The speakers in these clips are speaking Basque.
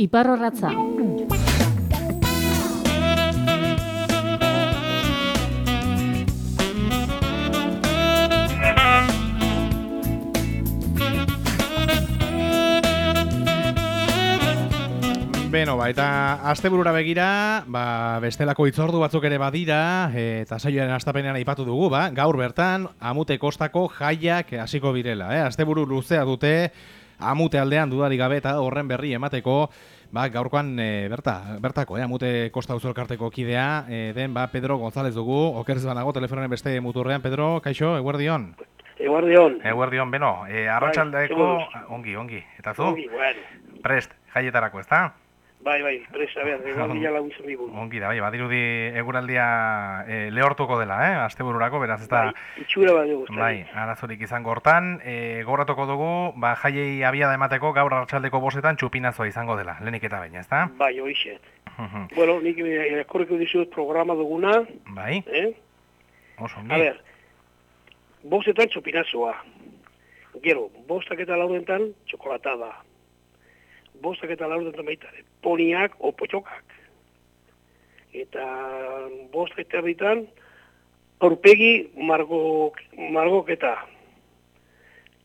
Iparrorratza. Beno, ba, eta asteburura begira, ba, bestelako itzordu batzuk ere badira, e, eta saioaren astapenean aipatu dugu, ba, gaur bertan, amute kostako jaiak hasiko birela, eh? Asteburu luzea dute, amute aldean dudari gabe eta horren berri emateko, ba, gaurkoan e, berta, bertako, eh? amute kosta uzolkarteko kidea, e, den, ba, Pedro González dugu, okerz banago, telefonen beste muturrean, Pedro, kaixo, eguerdion? Eguardion. Eguerdion, beno, e, arratsaldeeko ongi, ongi, eta zu? Ongi, bueno. Prest, jaietarako, ezta? Bai, bai, presa, behar, egualdi jala guizun digun. Ongi da, bai, badirudi eguraldia e, lehortuko dela, eh, astebururako, beraz, ez da... Bai, itxura bat dugu, Bai, arazorik izango hortan, e, gogoratuko dugu, ba, jaiei abiada emateko gaur arratsaldeko bostetan txupinazoa izango dela, lehenik eta baina, ezta? Bai, horixe. bueno, nik erakorriko dizut programa duguna, Bai, eh? oso ongi. A ber, bostetan txupinazoa. Gero, bostak eta laurentan txokolatada. Bostak eta laurentan baita, ere, poniak o potxokak. Eta bostak eta erditan, aurpegi margo, margoketa.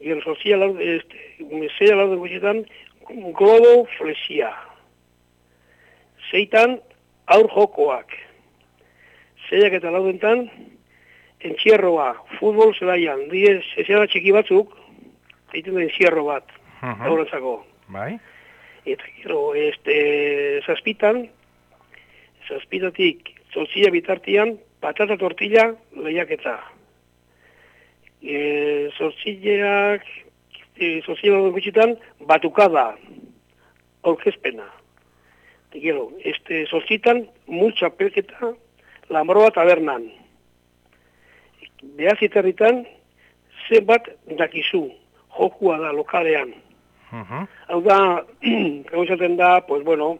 Gero, sozia laur, este, mesea laurden gutxetan, globo fresia. Zeitan, aur jokoak. Zeiak eta laudentan, entxierroa, futbol zelaian, die zezera txiki batzuk, egiten da entxierro bat, Mhm. laurentzako. Bai, Eta gero, este, zazpitan, zazpitatik, zortzia bitartian, patata tortilla lehiaketa. E, zortzileak, e, zortzia gutxitan, batukada, orkezpena. Eta gero, este, zortzitan, multxa pelketa, lamroa tabernan. Behaziterritan, zenbat dakizu, jokua da lokalean. Mhm, Hau da, gauzaten da, pues bueno,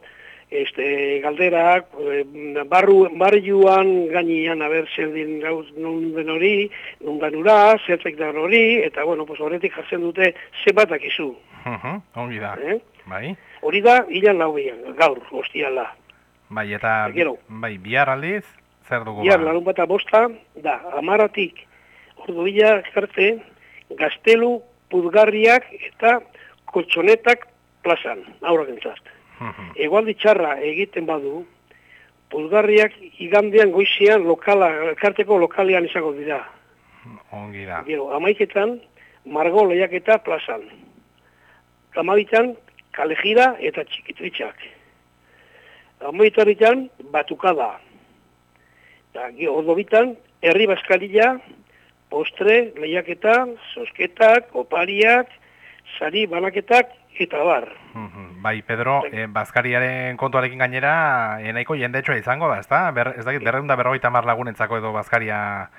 este, galderak, eh, barru, barriuan gainean aber zer din gauz nun den hori, nun den ura, zertzek den hori, eta bueno, pues horretik jartzen dute zenbat dakizu. mhm, ongi da, Eh? bai, Hori da, hilan lauean, gaur, ostiala. bai, eta, Gero. bai, bihar aldiz, zer dugu Bihar, ba? larun bata bosta, da, amaratik, ordu bila jarte, gaztelu, puzgarriak eta koltsonetak plazan, aurrak entzat. Mhm, Egualdi txarra egiten badu, puzgarriak igandean goizian lokala, elkarteko lokalean izango dira. ongi da, Gero, amaiketan, margo lehiaketa plazan. Kamabitan, kalejira eta txikitritxak. Amaitarritan, batukada. Eta, gero, ordobitan, herri baskalila, postre, lehiaketa, sosketak, opariak, sari banaketak, eta bar. Mhm, Bai, Pedro, eh, Bazkariaren kontuarekin gainera, eh, nahiko jendetsua izango da, ezta? Ber, ez dakit, berreunda berrogeita mar lagunentzako edo Bazkaria...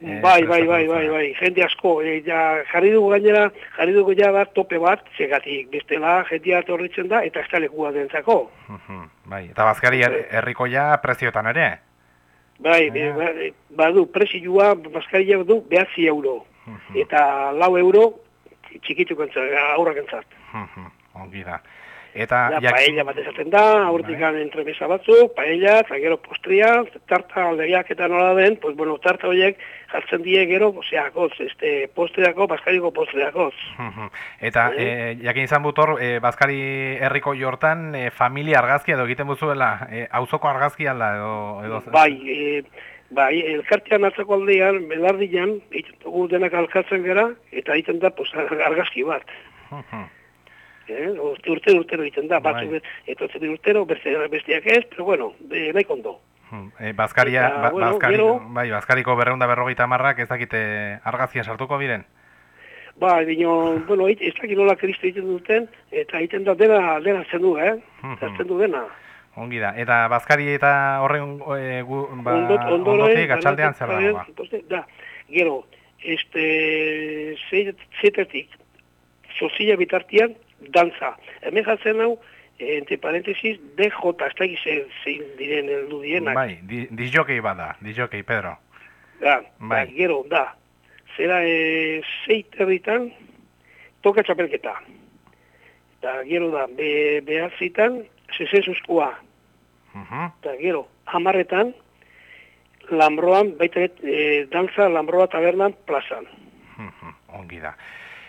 eh, bai, bai, bai, bai, bai, jende asko, e, ja, jarri dugu gainera, jarri dugu ja da tope bat, segatik, bestela jendia torritzen da, eta ez da lekua dentzako. Mhm, Bai, eta Bazkari her- herrikoia prezioetan ere? Bai, e, ba, e, badu, presioa, baskaria du, behatzi euro, Mhm, eta lau euro, txikituk entzat, aurrak entzat. Ongi da. Eta, Da, jak- paella bat esaten da, aurtikan entremesa batzuk, paella, eta gero postria, tarta aldegiak eta nola den, pues bueno, tarta horiek jartzen die gero, oseakoz, este, postreako, baskariko postreakoz. Mhm. Eta, Eh? eh, jakin izan butor, eh, Bazkari herriko jortan, eh, familia argazkia edo egiten buzuela, eh, auzoko argazkia alda edo... edo Bai, e, bai, elkartean atzako aldean, belardian, egiten dugu denak alkartzen gara, eta egiten da, pues, argazki bat. Eh? Urte, urtero, urtero egiten da, Bai. batzuk etortzen dira urtero, beste, besteak ez, pero bueno, de, nahi kondo. Mhm. Eh, Bazkaria, Eta, ba, bueno, Bazkari, gero- bai, Bazkariko berreunda berrogeita marrak ez dakite argazkia sartuko biren? Ba, dino, bueno, ez dakit nola kristo egiten duten, eta egiten da dena, dena zen du, eh? Zertzen du dena. Ongi da. Eta Bazkari eta horren e, gu, ba, Ondot, ondotik atxaldean zer dago ba? Da, gero, este, ze- zetetik, sozila bitartian, dantza. Hemen jatzen hau, eh, entre paréntesis, DJ, ez da zein, diren heldu dienak. Bai, di, disjokei bada, disjokei, Pedro. Da, Bai. da, gero, da, zera e, zeit herritan, toka txapelketa. Eta gero da, be, behatzitan, zezezuzkoa. Mhm. Eta gero, hamarretan, Lambroan, baita e, dantza Lambroa tabernan plazan. Mhm. Ongi da.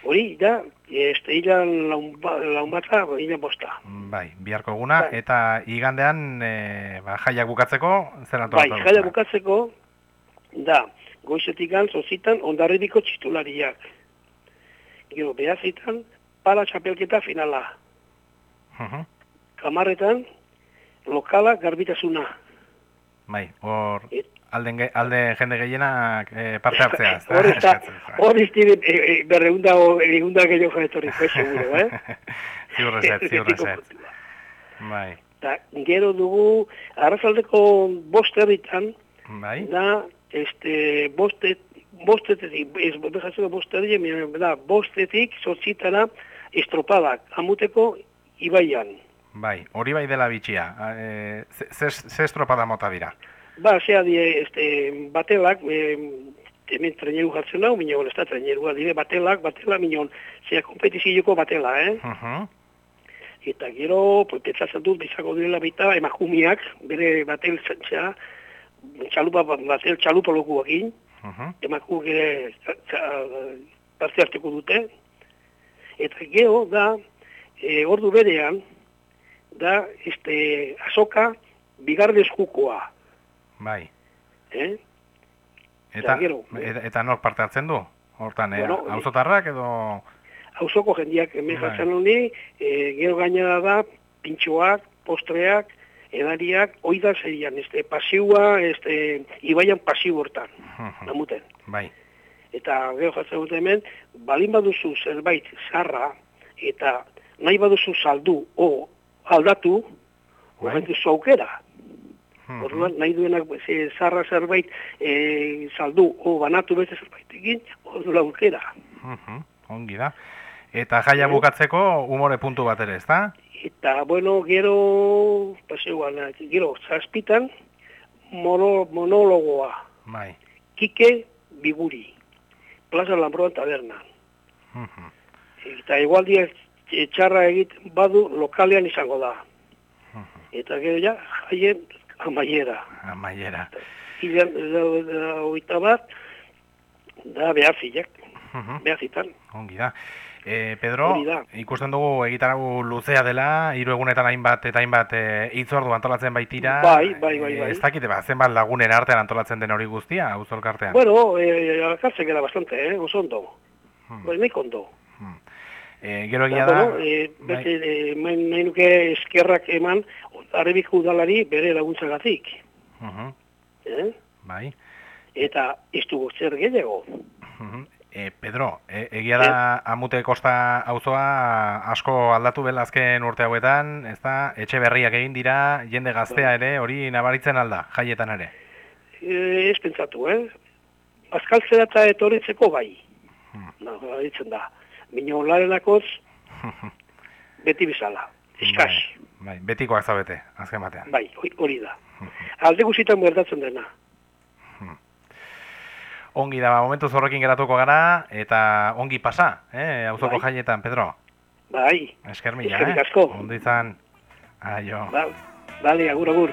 Hori, da, este, hilan laun, ba- laun hilan bosta. Bai, biharko eguna, Bai. eta igandean e, ba, jaiak bukatzeko, zer Bai, antolatu? jaia bukatzeko, da, goizetik zozitan, ondarribiko txitulariak. Gero, behazitan, pala txapelketa finala. Mhm. Kamarretan, lokala garbitasuna. Bai, hor alde, ge- alde jende gehienak e, parte hartzea. Hor ez da, Eskatzen, bai. hor ez dire, e, e, berreunda, o- egunda gehiago jaetorri, pues, seguro, eh? ziur eset, ziur Betiko eset. kontua. Bai, Ta, gero dugu, arrazaldeko bost herritan, bai, da, este, bostet, bostetetik, ez, behatzeko bost herri, da, bostetik, sortzitara, estropadak, amuteko, ibaian. Bai, hori bai dela bitxia. E, ze, ze, estropada mota dira. Ba, zea die, este, batelak, e, hemen treneru jartzen dago, minon, ez da trenerua dire, batelak, batela, minon, zea kompetizioko batela, eh? Mhm. Eta gero, pues, pentsatzen dut, bizako direla baita, emakumiak, bere batel zentzea, txalupa, batel txalupa lokuakin, Mhm. emakumeak ere tza- parte hartuko dute. Eta gero da, e, ordu berean, da, este, azoka, bigarren eskukoa, Bai. eh? Eta, gero, eta, eta nork parte hartzen du? Hortan, e, Bueno, auzotarrak edo... Hauzoko jendiak hemen Bai. jartzen honi, e, gero gainera da, pintxoak, postreak, edariak, oida serian, este, pasiua, este, ibaian pasiu hortan, namuten. Bai, Eta gero jartzen dute hemen, balin baduzu zerbait zarra, eta nahi baduzu saldu o aldatu, Bai. horretu duzu aukera. Mhm. Orduan, nahi duenak ze, zarra zerbait e, saldu o banatu beste zerbait egin, hor aukera. Mhm. Ongi da. Eta jaia bukatzeko umore puntu bat ere, ezta? Eta, bueno, gero, paseuan, gero, zazpitan, mono, monologoa, Bai. Kike Biguri, Plaza Lambroan taberna. Mhm. Eta igualdia e, txarra egiten badu lokalean izango da. Mhm. Eta gero ja, jaien amaiera. Amaiera. Ilan, da, da, oita bat, da behar zilek, Mhm. behar zitan. Ongi da. E, Pedro, ikusten dugu egitarau luzea dela, hiru egunetan hainbat eta hainbat e, hitzordu antolatzen baitira. Bai, bai, bai, E, bai. ez dakite, ba, zenbat lagunen artean antolatzen den hori guztia, auzolkartean. Bueno, eh, alkartzen gara bastante, eh, oso ondo. Hmm. Pues nahi kondo. E, gero egia da, bueno, eh, bai, beste, eh, main- nahi nuke eskerrak eman, arrebiko udalari bere laguntzagatik. Mhm. Eh? bai. Eta ez dugu zer gehiago. Mhm. E, Pedro, e, egia da amute kosta auzoa asko aldatu bela azken urte hauetan, ez da, etxe berriak egin dira, jende gaztea ere, hori nabaritzen alda, jaietan ere. E, ez pentsatu, eh? Azkaltzera eta etorritzeko bai. Hmm. Ditzen da. Mino larenakoz, beti bizala. Eskas. Bai, bai, betikoak zaudete, azken batean. Bai, hori- da. Alde guztietan gertatzen dena. Ongi da, momentu zorrekin geratuko gara, eta ongi pasa, eh, auzoko Bai. jaietan, Pedro. Bai, Esker mila, Eskerrik eh? asko. Ondo izan, aio. ba, bale, agur, agur.